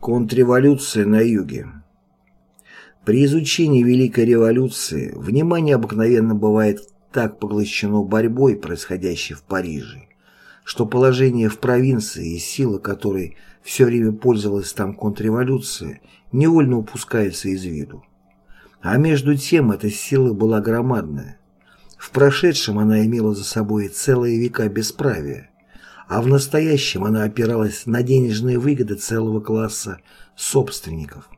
Контрреволюция на юге При изучении Великой революции внимание обыкновенно бывает так поглощено борьбой, происходящей в Париже, что положение в провинции и сила которой все время пользовалась там контрреволюция, невольно упускается из виду. А между тем эта сила была громадная. В прошедшем она имела за собой целые века бесправия, а в настоящем она опиралась на денежные выгоды целого класса собственников.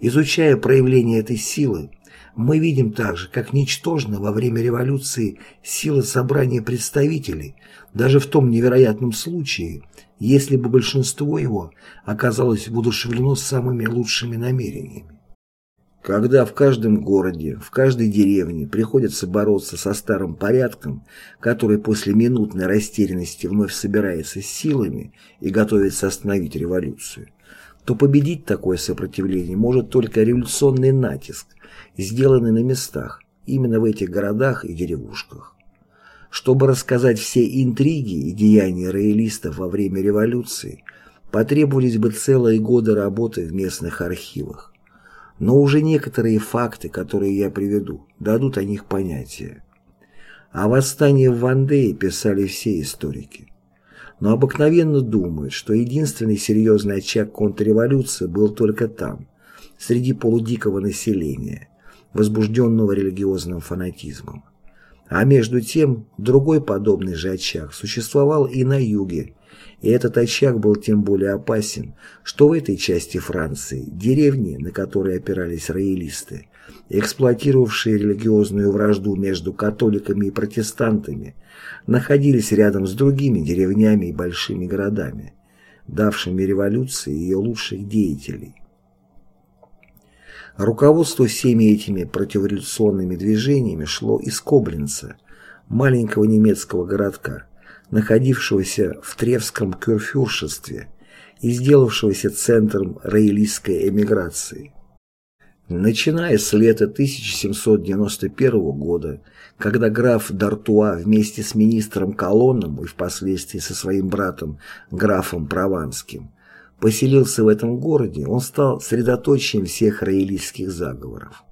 Изучая проявление этой силы, мы видим также, как ничтожна во время революции сила собрания представителей, даже в том невероятном случае, если бы большинство его оказалось воодушевлено самыми лучшими намерениями. Когда в каждом городе, в каждой деревне приходится бороться со старым порядком, который после минутной растерянности вновь собирается силами и готовится остановить революцию, то победить такое сопротивление может только революционный натиск, сделанный на местах, именно в этих городах и деревушках. Чтобы рассказать все интриги и деяния роялистов во время революции, потребовались бы целые годы работы в местных архивах. Но уже некоторые факты, которые я приведу, дадут о них понятие. О восстании в Вандее писали все историки. Но обыкновенно думают, что единственный серьезный очаг контрреволюции был только там, среди полудикого населения, возбужденного религиозным фанатизмом. А между тем, другой подобный же очаг существовал и на юге, и этот очаг был тем более опасен, что в этой части Франции деревни, на которые опирались роялисты, эксплуатировавшие религиозную вражду между католиками и протестантами, находились рядом с другими деревнями и большими городами, давшими революции ее лучших деятелей. Руководство всеми этими противореволюционными движениями шло из Коблинца, маленького немецкого городка, находившегося в Тревском кюрфюршестве и сделавшегося центром роялистской эмиграции. Начиная с лета 1791 года, когда граф Д'Артуа вместе с министром Колонном и впоследствии со своим братом графом Прованским поселился в этом городе, он стал средоточием всех роялистских заговоров.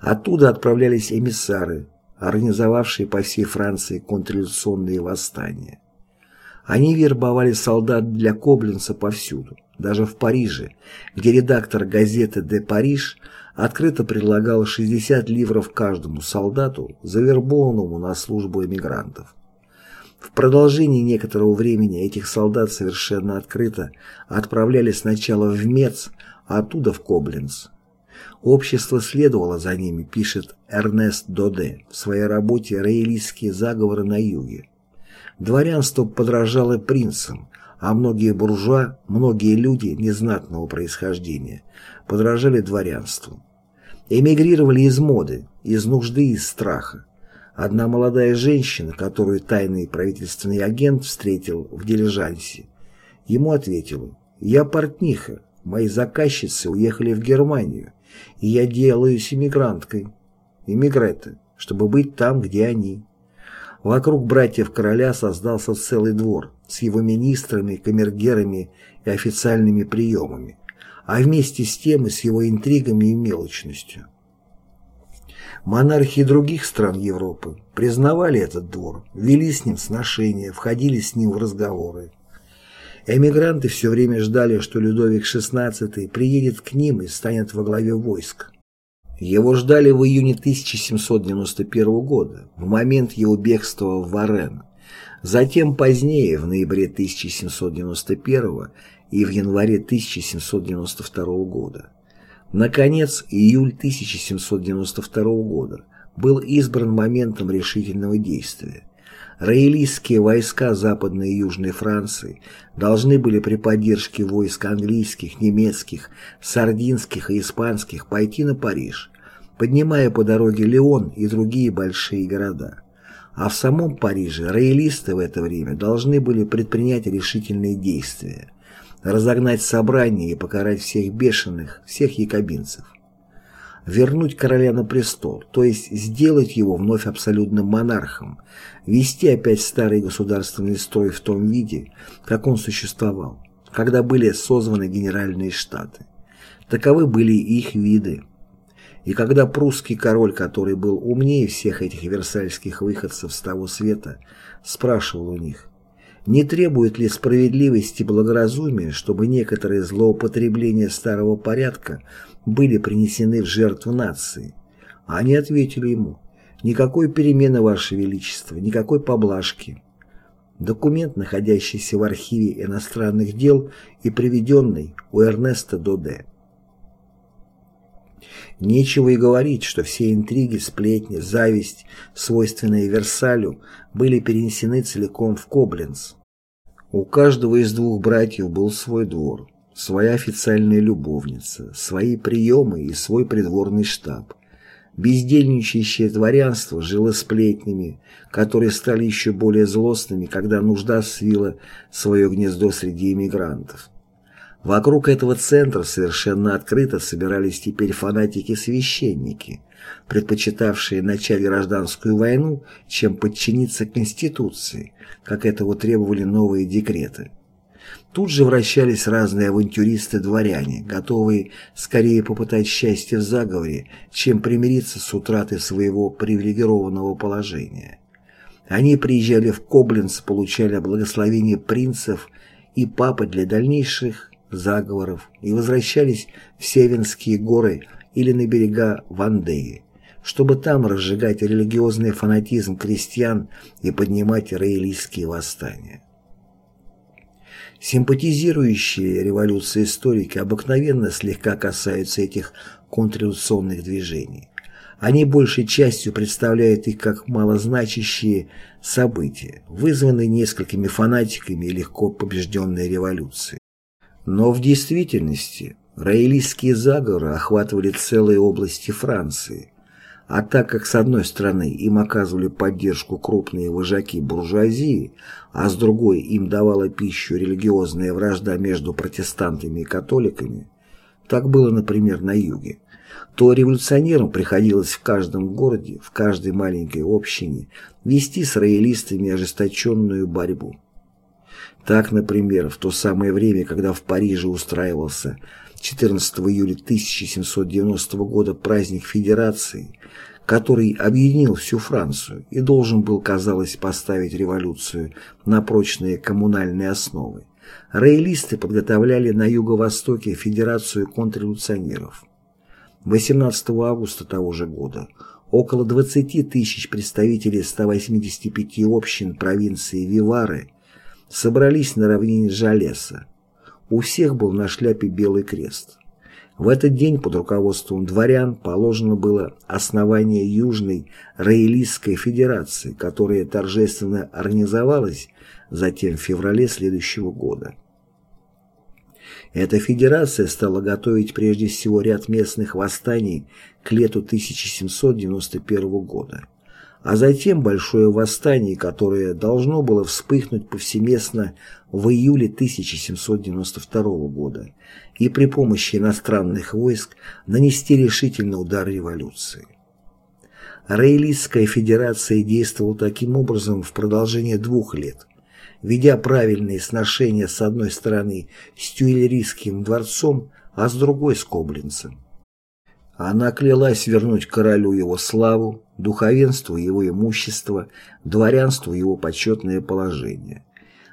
Оттуда отправлялись эмиссары, организовавшие по всей Франции контрреволюционные восстания. Они вербовали солдат для Коблинца повсюду, даже в Париже, где редактор газеты «Де Париж» открыто предлагал 60 ливров каждому солдату, завербованному на службу эмигрантов. В продолжении некоторого времени этих солдат совершенно открыто отправляли сначала в Мец, а оттуда в Коблинц. Общество следовало за ними, пишет Эрнест Доде в своей работе «Роялистские заговоры на юге». Дворянство подражало принцам, а многие буржуа, многие люди незнатного происхождения подражали дворянству. Эмигрировали из моды, из нужды и из страха. Одна молодая женщина, которую тайный правительственный агент встретил в дилижансе, ему ответила «Я портниха, мои заказчицы уехали в Германию, и я делаюсь иммигранткой, иммигретта, чтобы быть там, где они». Вокруг братьев короля создался целый двор с его министрами, камергерами и официальными приемами, а вместе с тем и с его интригами и мелочностью. Монархи других стран Европы признавали этот двор, вели с ним сношения, входили с ним в разговоры. Эмигранты все время ждали, что Людовик XVI приедет к ним и станет во главе войск. Его ждали в июне 1791 года, в момент его бегства в Варен. Затем позднее, в ноябре 1791 и в январе 1792 года. Наконец, июль 1792 года был избран моментом решительного действия. Роялистские войска Западной и Южной Франции должны были при поддержке войск английских, немецких, сардинских и испанских пойти на Париж, поднимая по дороге Леон и другие большие города. А в самом Париже роялисты в это время должны были предпринять решительные действия – разогнать собрание и покарать всех бешеных, всех якобинцев. Вернуть короля на престол, то есть сделать его вновь абсолютным монархом, вести опять старый государственный строй в том виде, как он существовал, когда были созваны Генеральные Штаты. Таковы были их виды. И когда прусский король, который был умнее всех этих версальских выходцев с того света, спрашивал у них, не требует ли справедливости и благоразумия, чтобы некоторые злоупотребления старого порядка были принесены в жертву нации? Они ответили ему, никакой перемены, Ваше Величество, никакой поблажки. Документ, находящийся в архиве иностранных дел и приведенный у Эрнеста Доде. Нечего и говорить, что все интриги, сплетни, зависть, свойственные Версалю, были перенесены целиком в Кобленц. У каждого из двух братьев был свой двор, своя официальная любовница, свои приемы и свой придворный штаб. Бездельничающее дворянство жило сплетнями, которые стали еще более злостными, когда нужда свила свое гнездо среди эмигрантов. Вокруг этого центра совершенно открыто собирались теперь фанатики-священники, предпочитавшие начать гражданскую войну, чем подчиниться Конституции, как этого требовали новые декреты. Тут же вращались разные авантюристы-дворяне, готовые скорее попытать счастье в заговоре, чем примириться с утратой своего привилегированного положения. Они приезжали в Кобленц, получали благословение принцев и папы для дальнейших заговоров и возвращались в Севенские горы или на берега Вандеи, чтобы там разжигать религиозный фанатизм крестьян и поднимать роялистские восстания. Симпатизирующие революции историки обыкновенно слегка касаются этих контрреволюционных движений. Они большей частью представляют их как малозначащие события, вызванные несколькими фанатиками и легко побежденной революцией. Но в действительности роялистские заговоры охватывали целые области Франции, а так как с одной стороны им оказывали поддержку крупные вожаки буржуазии, а с другой им давала пищу религиозная вражда между протестантами и католиками, так было, например, на юге, то революционерам приходилось в каждом городе, в каждой маленькой общине вести с роялистами ожесточенную борьбу. Так, например, в то самое время, когда в Париже устраивался 14 июля 1790 года праздник Федерации, который объединил всю Францию и должен был, казалось, поставить революцию на прочные коммунальные основы, роялисты подготовляли на юго-востоке Федерацию контрреволюционеров. 18 августа того же года около 20 тысяч представителей 185 общин провинции Вивары собрались на равнине Жалеса. У всех был на шляпе белый крест. В этот день под руководством дворян положено было основание Южной Раэлистской Федерации, которая торжественно организовалась затем в феврале следующего года. Эта федерация стала готовить прежде всего ряд местных восстаний к лету 1791 года а затем большое восстание, которое должно было вспыхнуть повсеместно в июле 1792 года и при помощи иностранных войск нанести решительный удар революции. Рейлистская федерация действовала таким образом в продолжение двух лет, ведя правильные сношения с одной стороны с Тюильрийским дворцом, а с другой с Коблинцем. Она клялась вернуть королю его славу, духовенству его имущество, дворянству его почетное положение.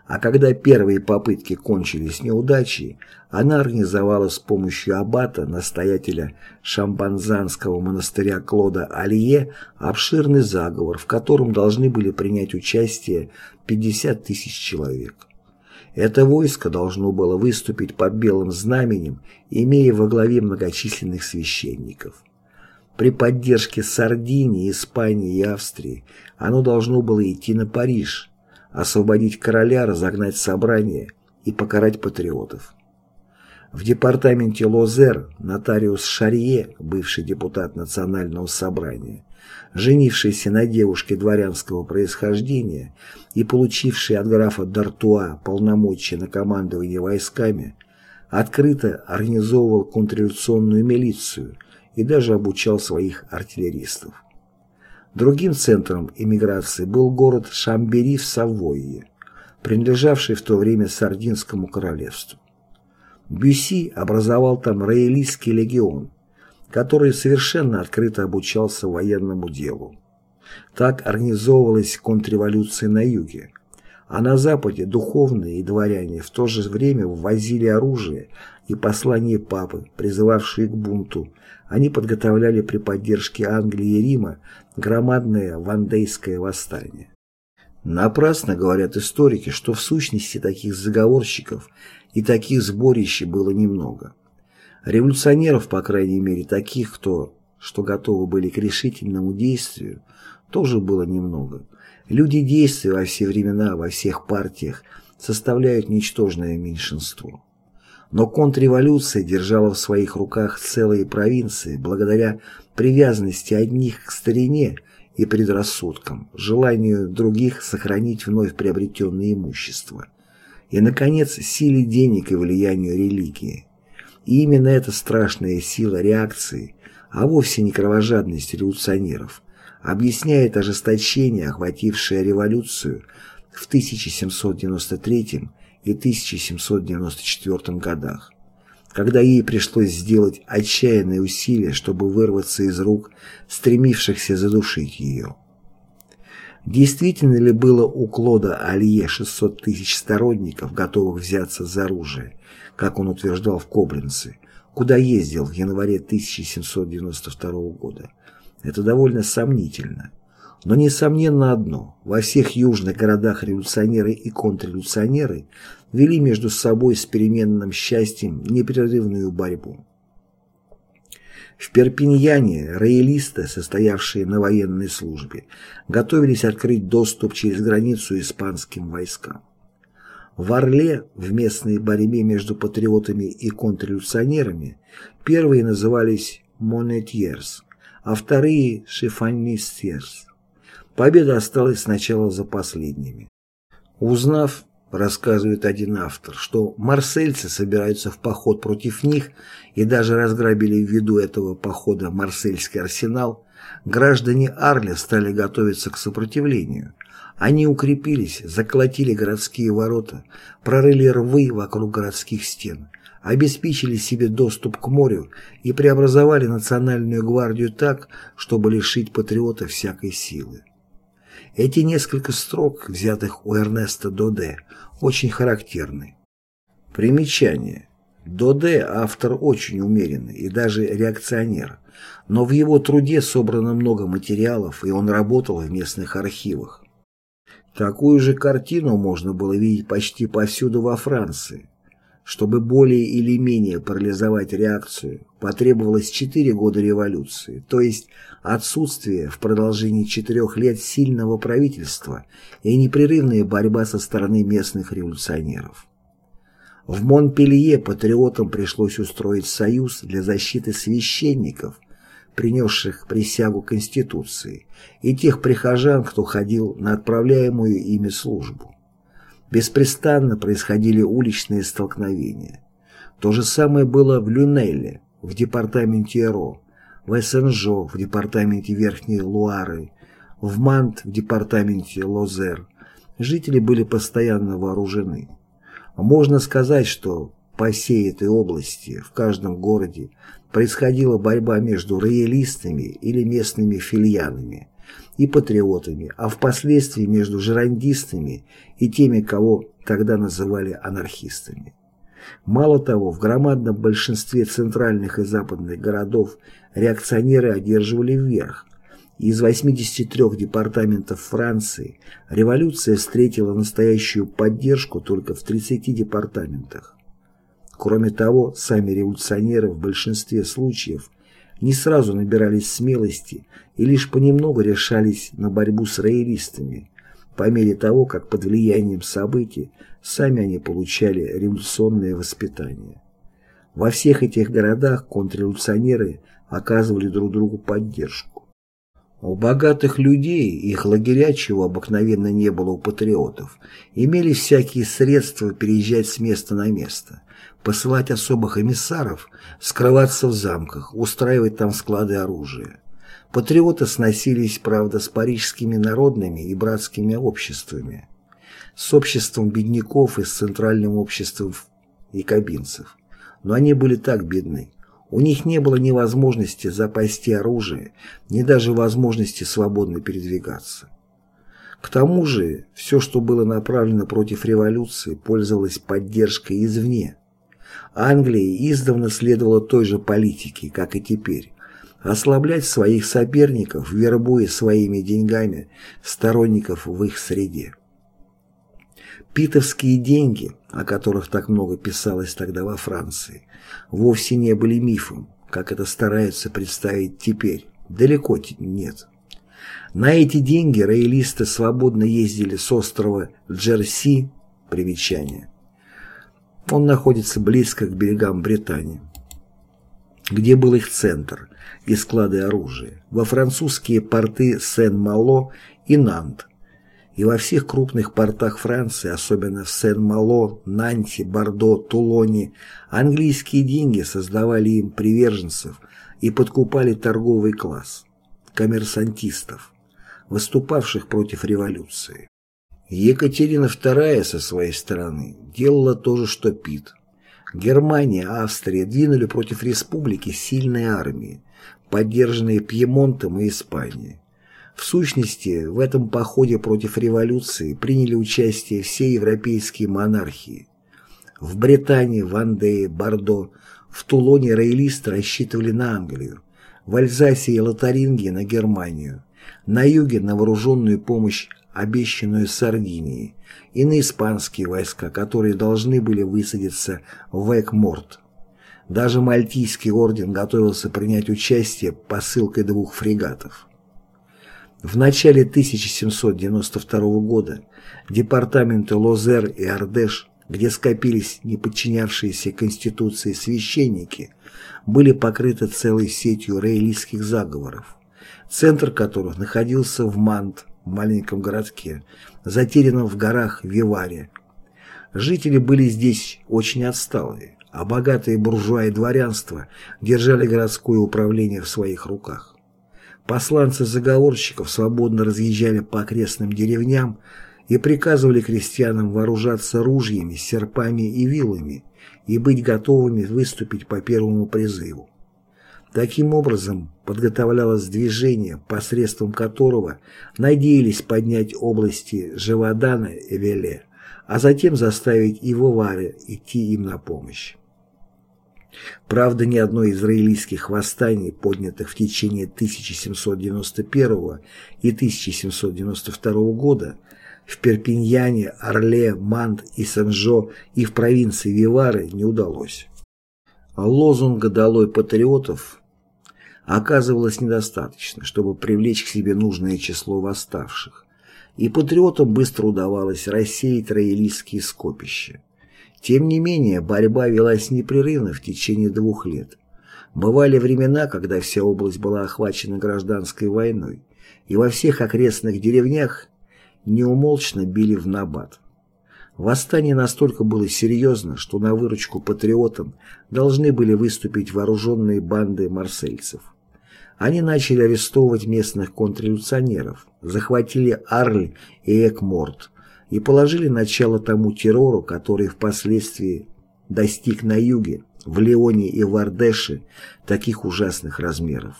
А когда первые попытки кончились неудачей, она организовала с помощью аббата, настоятеля шампанзанского монастыря Клода Алье, обширный заговор, в котором должны были принять участие 50 тысяч человек. Это войско должно было выступить под белым знаменем, имея во главе многочисленных священников. При поддержке Сардинии, Испании и Австрии оно должно было идти на Париж, освободить короля, разогнать собрание и покарать патриотов. В департаменте Лозер нотариус Шарье, бывший депутат Национального собрания, женившийся на девушке дворянского происхождения и получивший от графа Д'Артуа полномочия на командование войсками, открыто организовывал контрреволюционную милицию и даже обучал своих артиллеристов. Другим центром эмиграции был город Шамбери в Савойе, принадлежавший в то время Сардинскому королевству. Бюсси образовал там Роялистский легион, который совершенно открыто обучался военному делу. Так организовывалась контрреволюция на юге, а на западе духовные и дворяне в то же время ввозили оружие и послания папы, призывавшие к бунту. Они подготовляли при поддержке Англии и Рима громадное вандейское восстание. Напрасно говорят историки, что в сущности таких заговорщиков и таких сборищ было немного. Революционеров, по крайней мере, таких, кто, что готовы были к решительному действию, тоже было немного. Люди действия во все времена, во всех партиях составляют ничтожное меньшинство. Но контрреволюция держала в своих руках целые провинции благодаря привязанности одних к старине и предрассудкам, желанию других сохранить вновь приобретенное имущество. И, наконец, силе денег и влиянию религии. Именно эта страшная сила реакции, а вовсе не кровожадность революционеров, объясняет ожесточение, охватившее революцию в 1793 и 1794 годах, когда ей пришлось сделать отчаянные усилия, чтобы вырваться из рук стремившихся задушить ее. Действительно ли было у Клода Алье 600 тысяч сторонников, готовых взяться за оружие, как он утверждал в Кобленце, куда ездил в январе 1792 года? Это довольно сомнительно. Но несомненно одно – во всех южных городах революционеры и контрреволюционеры вели между собой с переменным счастьем непрерывную борьбу. В Перпиньяне роялисты, состоявшие на военной службе, готовились открыть доступ через границу испанским войскам. В Орле, в местной борьбе между патриотами и контрреволюционерами, первые назывались «монетьерс», а вторые – «шифонистьерс». Победа осталась сначала за последними. Узнав, рассказывает один автор, что марсельцы собираются в поход против них и даже разграбили в виду этого похода марсельский арсенал, граждане Арля стали готовиться к сопротивлению. Они укрепились, заколотили городские ворота, прорыли рвы вокруг городских стен, обеспечили себе доступ к морю и преобразовали национальную гвардию так, чтобы лишить патриота всякой силы. Эти несколько строк, взятых у Эрнеста Доде, очень характерны. Примечание. Доде – автор очень умеренный и даже реакционер, но в его труде собрано много материалов, и он работал в местных архивах. Такую же картину можно было видеть почти повсюду во Франции. Чтобы более или менее парализовать реакцию, потребовалось четыре года революции, то есть отсутствие в продолжении четырех лет сильного правительства и непрерывная борьба со стороны местных революционеров. В Монпелье патриотам пришлось устроить союз для защиты священников, принесших присягу Конституции, и тех прихожан, кто ходил на отправляемую ими службу. Беспрестанно происходили уличные столкновения. То же самое было в Люнелле, в департаменте Эро, в Эссенжо, в департаменте Верхней Луары, в Мант, в департаменте Лозер. Жители были постоянно вооружены. Можно сказать, что по всей этой области, в каждом городе, происходила борьба между роялистами или местными фильянами, и патриотами, а впоследствии между жерандистами и теми, кого тогда называли анархистами. Мало того, в громадном большинстве центральных и западных городов реакционеры одерживали вверх. Из 83 департаментов Франции революция встретила настоящую поддержку только в 30 департаментах. Кроме того, сами революционеры в большинстве случаев не сразу набирались смелости и лишь понемногу решались на борьбу с роялистами, по мере того, как под влиянием событий сами они получали революционное воспитание. Во всех этих городах контрреволюционеры оказывали друг другу поддержку. У богатых людей, их лагеря, чего обыкновенно не было у патриотов, имели всякие средства переезжать с места на место, посылать особых эмиссаров, скрываться в замках, устраивать там склады оружия. Патриоты сносились, правда, с парижскими народными и братскими обществами, с обществом бедняков и с центральным обществом якобинцев. но они были так бедны. У них не было ни возможности запасти оружие, ни даже возможности свободно передвигаться. К тому же, все, что было направлено против революции, пользовалось поддержкой извне. Англии издавна следовала той же политике, как и теперь, ослаблять своих соперников, вербуя своими деньгами сторонников в их среде. Питовские деньги, о которых так много писалось тогда во Франции, вовсе не были мифом, как это стараются представить теперь. Далеко нет. На эти деньги роялисты свободно ездили с острова Джерси, примечание. Он находится близко к берегам Британии, где был их центр и склады оружия, во французские порты Сен-Мало и Нант, и во всех крупных портах Франции, особенно в Сен-Мало, Нанте, Бордо, Тулоне, английские деньги создавали им приверженцев и подкупали торговый класс, коммерсантистов, выступавших против революции. Екатерина II со своей стороны делала то же, что Пит. Германия, Австрия двинули против республики сильные армии, поддержанные Пьемонтом и Испанией. В сущности, в этом походе против революции приняли участие все европейские монархии. В Британии, в Андее, Бордо, в Тулоне роялисты рассчитывали на Англию, в Альзасе и Лотарингии на Германию, на юге на вооруженную помощь, обещанную Сардинии, и на испанские войска, которые должны были высадиться в Экморт. Даже Мальтийский орден готовился принять участие посылкой двух фрегатов. В начале 1792 года департаменты Лозер и Ардеш, где скопились неподчинявшиеся Конституции священники, были покрыты целой сетью рейлистских заговоров, центр которых находился в Мант, маленьком городке, затерянном в горах Виваре. Жители были здесь очень отсталые, а богатые буржуа и дворянство держали городское управление в своих руках. Посланцы заговорщиков свободно разъезжали по окрестным деревням и приказывали крестьянам вооружаться ружьями, серпами и вилами и быть готовыми выступить по первому призыву. Таким образом, подготовлялось движение, посредством которого надеялись поднять области Живодана и Веле, а затем заставить и Воваре идти им на помощь. Правда, ни одно из израильских восстаний, поднятых в течение 1791 и 1792 года в Перпиньяне, Орле, Мант и Сен-Жо и в провинции Вивары не удалось. Лозунга «Долой патриотов» оказывалось недостаточно, чтобы привлечь к себе нужное число восставших, и патриотам быстро удавалось рассеять роялистские скопища. Тем не менее, борьба велась непрерывно в течение двух лет. Бывали времена, когда вся область была охвачена гражданской войной, и во всех окрестных деревнях неумолчно били в набат. Восстание настолько было серьезно, что на выручку патриотам должны были выступить вооруженные банды марсельцев. Они начали арестовывать местных контрреволюционеров, захватили Арль и Экморт, и положили начало тому террору, который впоследствии достиг на юге, в Леоне и в Ардеше таких ужасных размеров.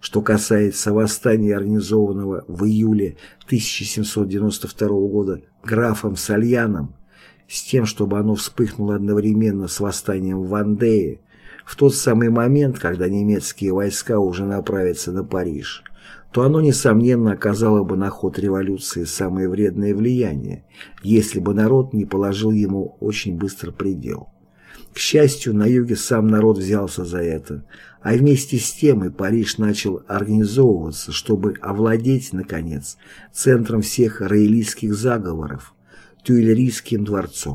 Что касается восстания, организованного в июле 1792 года графом Сальяном, с тем, чтобы оно вспыхнуло одновременно с восстанием в Вандее, в тот самый момент, когда немецкие войска уже направятся на Париж – то оно, несомненно, оказало бы на ход революции самое вредное влияние, если бы народ не положил ему очень быстро предел. К счастью, на юге сам народ взялся за это, а вместе с тем и Париж начал организовываться, чтобы овладеть, наконец, центром всех роялистских заговоров – Тюильрийским дворцом.